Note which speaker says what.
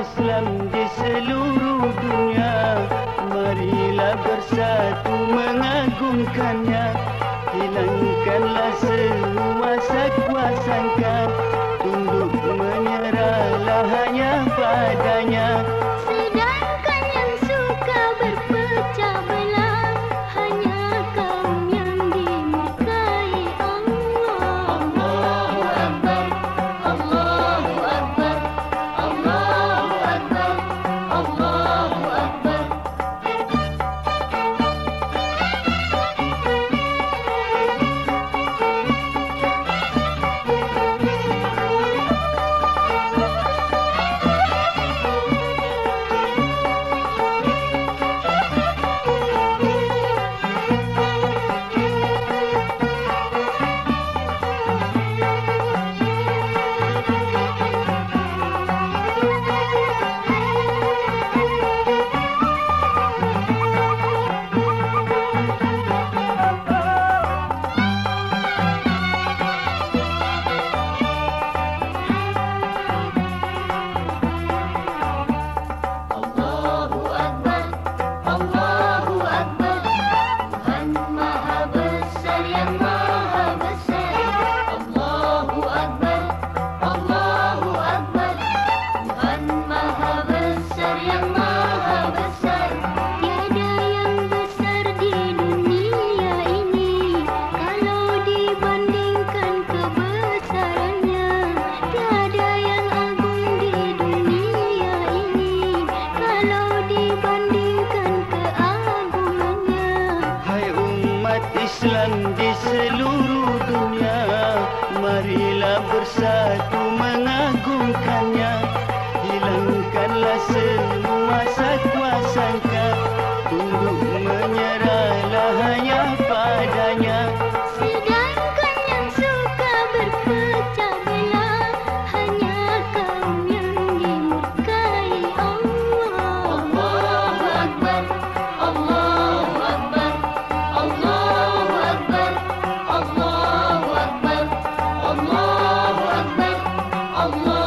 Speaker 1: Islam di seluruh dunia Marilah bersatu mengagumkannya. Hilangkanlah semua
Speaker 2: sekuasanya. İslendi Allah